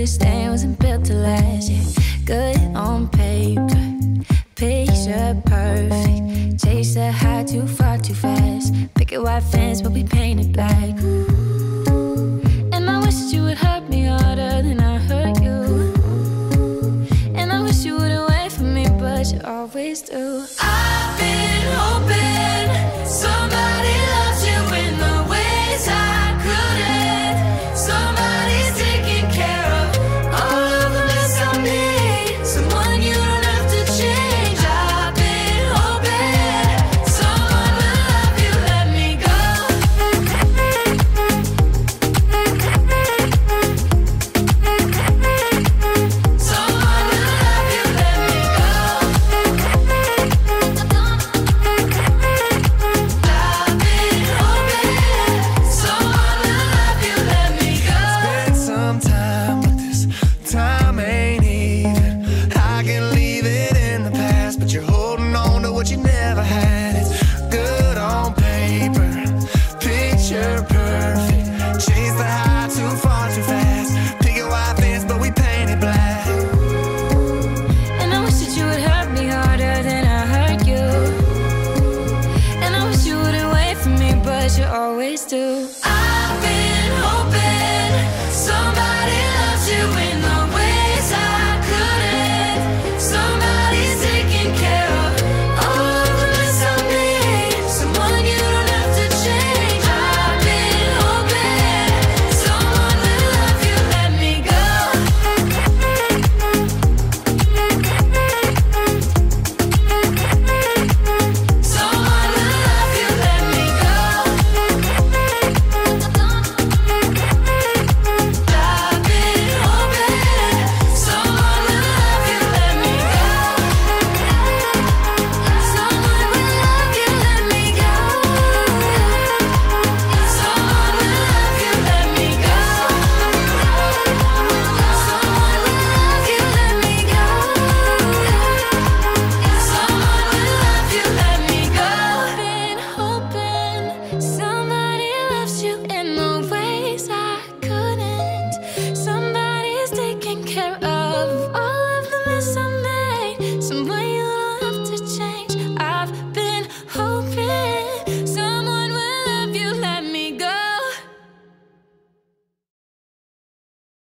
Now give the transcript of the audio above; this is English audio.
this thing wasn't built to last. Yeah, good on paper, picture perfect. Chase the high too far too fast. Picket white fence, but we painted black. And I wish you would hurt me harder. What you never had. It's good on paper, picture perfect. Chase the high too far too fast. Pick a white fence, but we paint it black. And I wish that you would hurt me harder than I hurt you. And I wish you wouldn't wait for me, but you always do. I